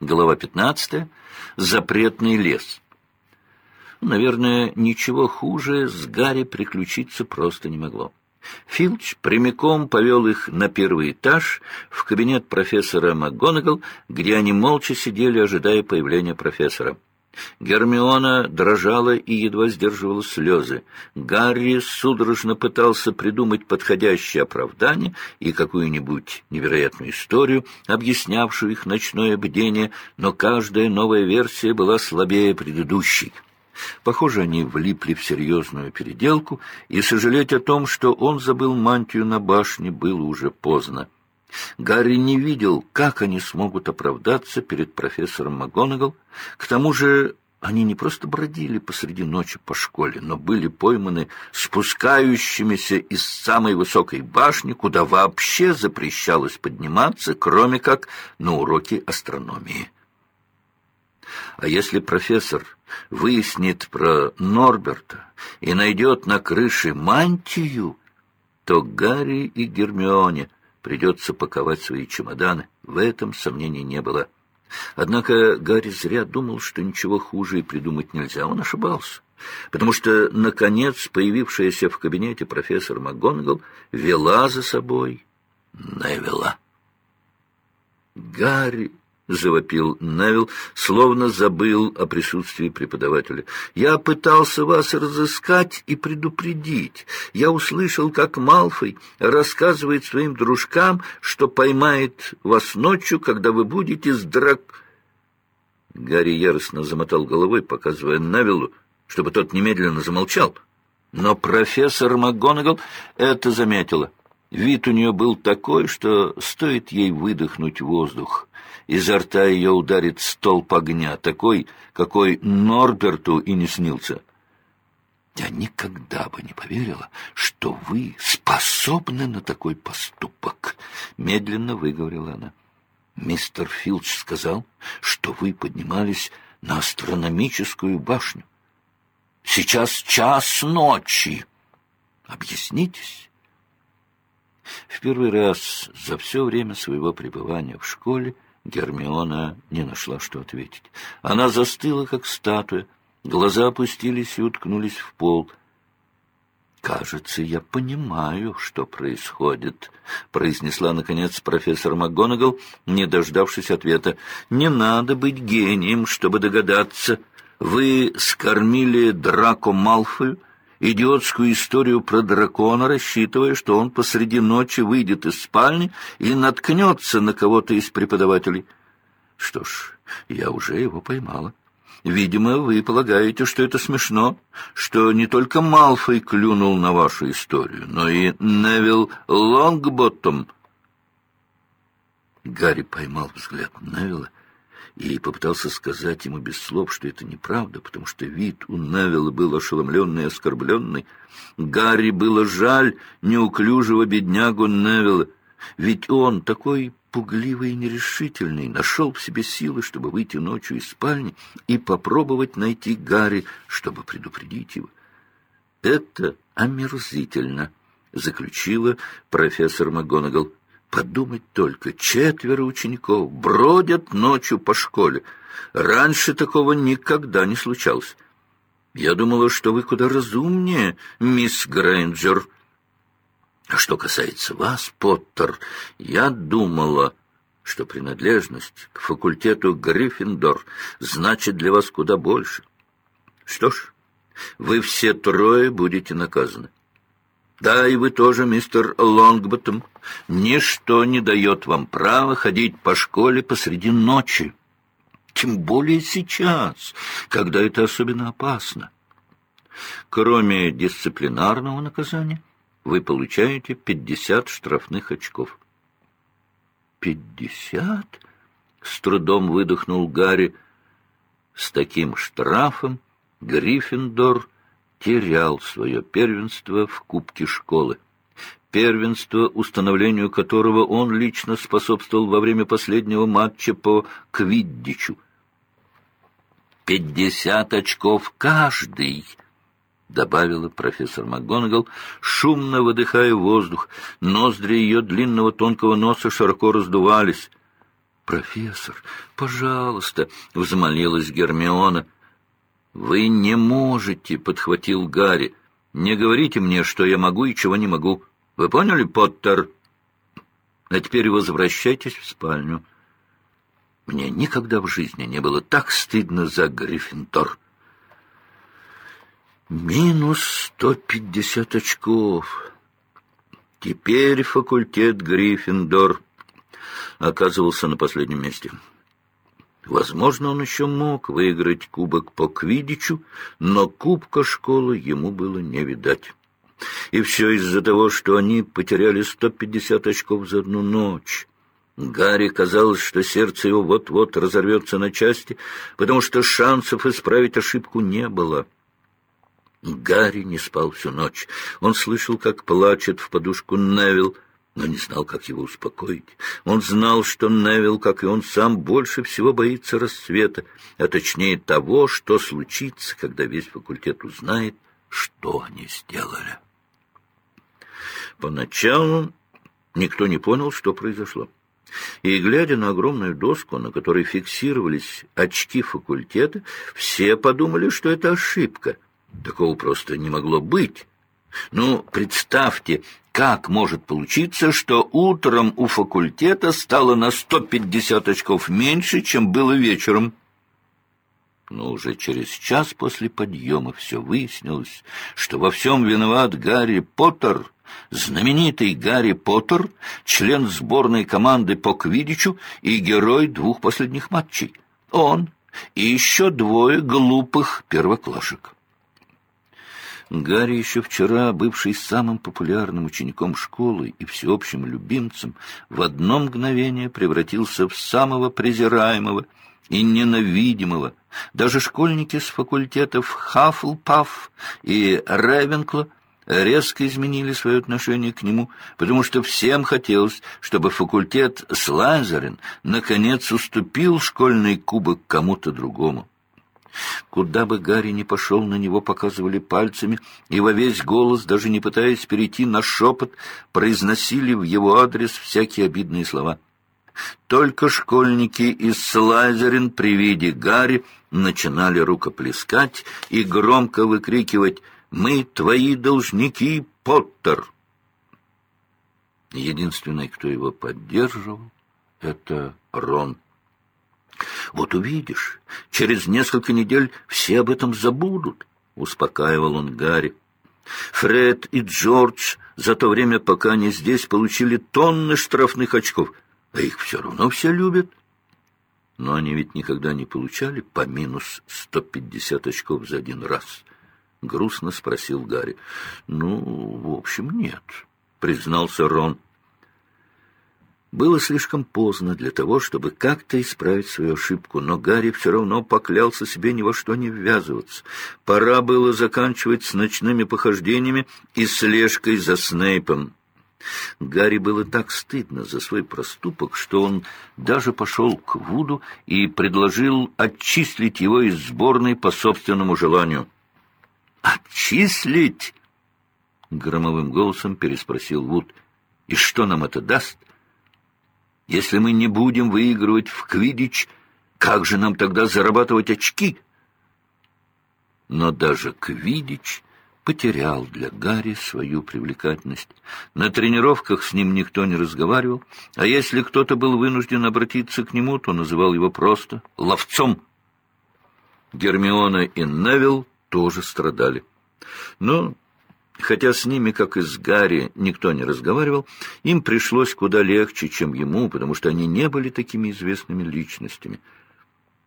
Глава 15. Запретный лес. Наверное, ничего хуже с Гарри приключиться просто не могло. Филч прямиком повел их на первый этаж, в кабинет профессора МакГонагал, где они молча сидели, ожидая появления профессора. Гермиона дрожала и едва сдерживала слезы. Гарри судорожно пытался придумать подходящее оправдание и какую-нибудь невероятную историю, объяснявшую их ночное бдение, но каждая новая версия была слабее предыдущей. Похоже, они влипли в серьезную переделку, и сожалеть о том, что он забыл мантию на башне, было уже поздно. Гарри не видел, как они смогут оправдаться перед профессором МакГонагал. К тому же они не просто бродили посреди ночи по школе, но были пойманы спускающимися из самой высокой башни, куда вообще запрещалось подниматься, кроме как на уроки астрономии. А если профессор выяснит про Норберта и найдет на крыше мантию, то Гарри и Гермионе придется паковать свои чемоданы. В этом сомнений не было. Однако Гарри зря думал, что ничего хуже и придумать нельзя. Он ошибался, потому что, наконец, появившаяся в кабинете профессор МакГонагал вела за собой Невилла. Гарри — завопил Невил, словно забыл о присутствии преподавателя. «Я пытался вас разыскать и предупредить. Я услышал, как Малфой рассказывает своим дружкам, что поймает вас ночью, когда вы будете с драк...» Гарри яростно замотал головой, показывая Невилу, чтобы тот немедленно замолчал. Но профессор МакГонагал это заметила. Вид у нее был такой, что стоит ей выдохнуть воздух. Изо рта ее ударит столб огня, такой, какой Норберту и не снился. Я никогда бы не поверила, что вы способны на такой поступок, — медленно выговорила она. Мистер Филч сказал, что вы поднимались на астрономическую башню. Сейчас час ночи. Объяснитесь. В первый раз за все время своего пребывания в школе Гермиона не нашла, что ответить. Она застыла, как статуя, глаза опустились и уткнулись в пол. «Кажется, я понимаю, что происходит», — произнесла, наконец, профессор МакГонагал, не дождавшись ответа. «Не надо быть гением, чтобы догадаться. Вы скормили Драко Малфою идиотскую историю про дракона, рассчитывая, что он посреди ночи выйдет из спальни и наткнется на кого-то из преподавателей. Что ж, я уже его поймала. Видимо, вы полагаете, что это смешно, что не только Малфой клюнул на вашу историю, но и Невил Лонгботтом. Гарри поймал взгляд Невилла и попытался сказать ему без слов, что это неправда, потому что вид у Невилла был ошеломленный и оскорбленный. Гарри было жаль неуклюжего беднягу Невилла, ведь он такой пугливый и нерешительный, нашел в себе силы, чтобы выйти ночью из спальни и попробовать найти Гарри, чтобы предупредить его. «Это омерзительно», — заключила профессор МакГонагал. Подумать только, четверо учеников бродят ночью по школе. Раньше такого никогда не случалось. Я думала, что вы куда разумнее, мисс Грейнджер. А что касается вас, Поттер, я думала, что принадлежность к факультету Гриффиндор значит для вас куда больше. Что ж, вы все трое будете наказаны. Да, и вы тоже, мистер Лонгботтом. Ничто не дает вам права ходить по школе посреди ночи. Тем более сейчас, когда это особенно опасно. Кроме дисциплинарного наказания, вы получаете пятьдесят штрафных очков. «Пятьдесят?» — с трудом выдохнул Гарри. С таким штрафом Гриффиндор терял свое первенство в Кубке школы. Первенство, установлению которого он лично способствовал во время последнего матча по Квиддичу. «Пятьдесят очков каждый!» — добавила профессор МакГонагал, шумно выдыхая воздух. Ноздри ее длинного тонкого носа широко раздувались. «Профессор, пожалуйста!» — взмолилась Гермиона. «Вы не можете!» — подхватил Гарри. «Не говорите мне, что я могу и чего не могу. Вы поняли, Поттер? А теперь возвращайтесь в спальню». Мне никогда в жизни не было так стыдно за Гриффиндор. Минус сто пятьдесят очков. Теперь факультет Гриффиндор оказывался на последнем месте. Возможно, он еще мог выиграть кубок по Квидичу, но кубка школы ему было не видать. И все из-за того, что они потеряли сто пятьдесят очков за одну ночь. Гарри казалось, что сердце его вот-вот разорвется на части, потому что шансов исправить ошибку не было. Гарри не спал всю ночь. Он слышал, как плачет в подушку Невил, но не знал, как его успокоить. Он знал, что Невил, как и он сам, больше всего боится рассвета, а точнее того, что случится, когда весь факультет узнает, что они сделали. Поначалу никто не понял, что произошло. И, глядя на огромную доску, на которой фиксировались очки факультета, все подумали, что это ошибка. Такого просто не могло быть. Ну, представьте, как может получиться, что утром у факультета стало на 150 очков меньше, чем было вечером? Но уже через час после подъема все выяснилось, что во всем виноват Гарри Поттер, знаменитый Гарри Поттер, член сборной команды по квидичу и герой двух последних матчей. Он и еще двое глупых первоклашек. Гарри еще вчера, бывший самым популярным учеником школы и всеобщим любимцем, в одно мгновение превратился в самого презираемого и ненавидимого. Даже школьники с факультетов Хаффлпафф и Ревенкла резко изменили свое отношение к нему, потому что всем хотелось, чтобы факультет Слайзерин наконец уступил школьный кубок кому-то другому. Куда бы Гарри ни пошел, на него показывали пальцами, и во весь голос, даже не пытаясь перейти на шепот, произносили в его адрес всякие обидные слова. Только школьники из Слайзерин при виде Гарри начинали рукоплескать и громко выкрикивать «Мы твои должники, Поттер!» Единственный, кто его поддерживал, — это Рон. «Вот увидишь, через несколько недель все об этом забудут», — успокаивал он Гарри. «Фред и Джордж за то время, пока они здесь, получили тонны штрафных очков, а их все равно все любят». Но они ведь никогда не получали по минус сто пятьдесят очков за один раз. Грустно спросил Гарри. «Ну, в общем, нет», — признался Рон. Было слишком поздно для того, чтобы как-то исправить свою ошибку, но Гарри все равно поклялся себе ни во что не ввязываться. Пора было заканчивать с ночными похождениями и слежкой за Снейпом. Гарри было так стыдно за свой проступок, что он даже пошел к Вуду и предложил отчислить его из сборной по собственному желанию. «Отчислить?» — громовым голосом переспросил Вуд. «И что нам это даст?» Если мы не будем выигрывать в квидич, как же нам тогда зарабатывать очки? Но даже квидич потерял для Гарри свою привлекательность. На тренировках с ним никто не разговаривал, а если кто-то был вынужден обратиться к нему, то называл его просто «ловцом». Гермиона и Невилл тоже страдали. Но Хотя с ними, как и с Гарри, никто не разговаривал, им пришлось куда легче, чем ему, потому что они не были такими известными личностями.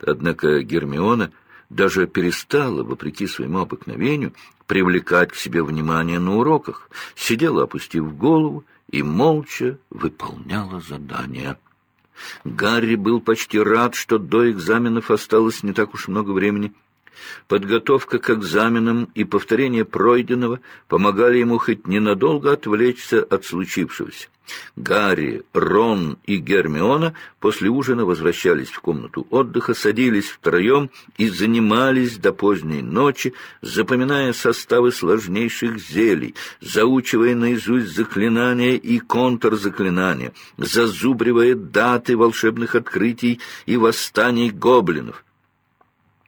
Однако Гермиона даже перестала, вопреки своему обыкновению, привлекать к себе внимание на уроках, сидела, опустив голову, и молча выполняла задания. Гарри был почти рад, что до экзаменов осталось не так уж много времени — Подготовка к экзаменам и повторение пройденного помогали ему хоть ненадолго отвлечься от случившегося. Гарри, Рон и Гермиона после ужина возвращались в комнату отдыха, садились втроем и занимались до поздней ночи, запоминая составы сложнейших зелий, заучивая наизусть заклинания и контрзаклинания, зазубривая даты волшебных открытий и восстаний гоблинов.